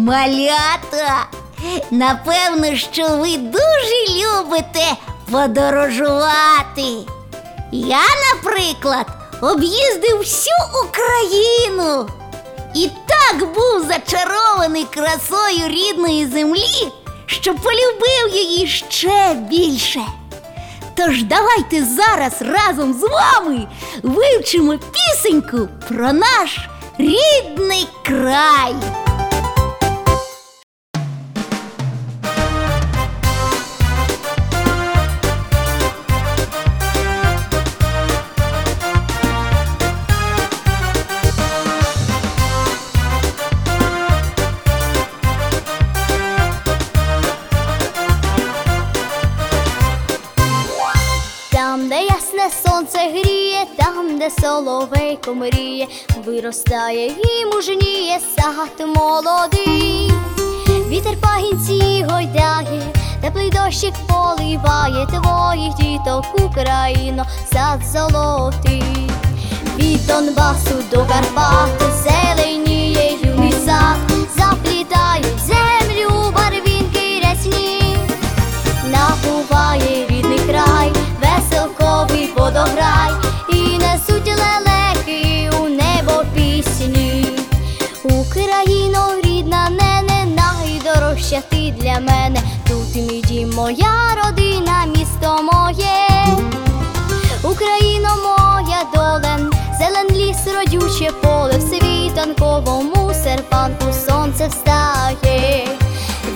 Малята! Напевно, що ви дуже любите подорожувати. Я, наприклад, об'їздив всю Україну і так був зачарований красою рідної землі, що полюбив її ще більше. Тож давайте зараз разом з вами вивчимо пісеньку про наш рідний край. Сонце гріє, там, де соловейко мріє, виростає і мужніє сад молодий, вітер пагінці гойдає, теплий дощик поливає твоїх діток Україно, сад золотий, від Донбасу до Карпат, зеленіє Україно, рідна нене, найдорожча ти для мене. Тут мій дім, моя родина, місто моє. Україно, моя долен, зелен ліс, родюче поле, в світанковому серпанку сонце встає.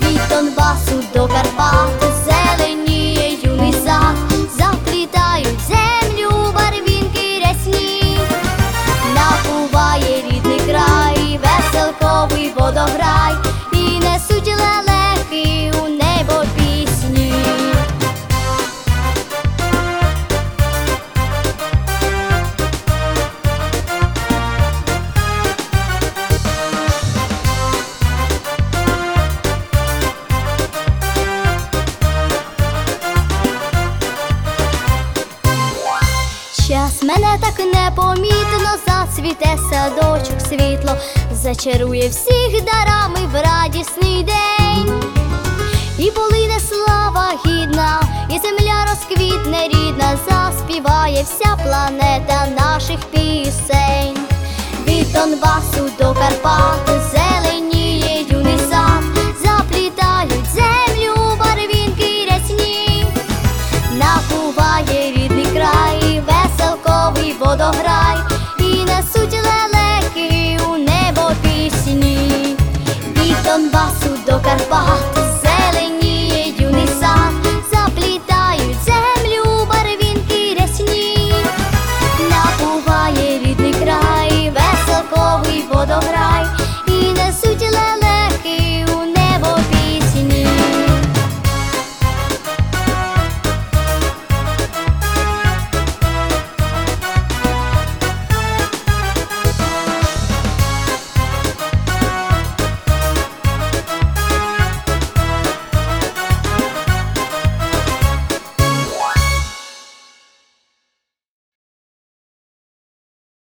Від Донбасу до Карпат wodochron мене так непомітно зацвіте садочок світло, зачарує всіх дарами в радісний день. І полине слава гідна, і земля розквітне рідна, заспіває вся планета наших пісень. Від Донбасу до Карпат,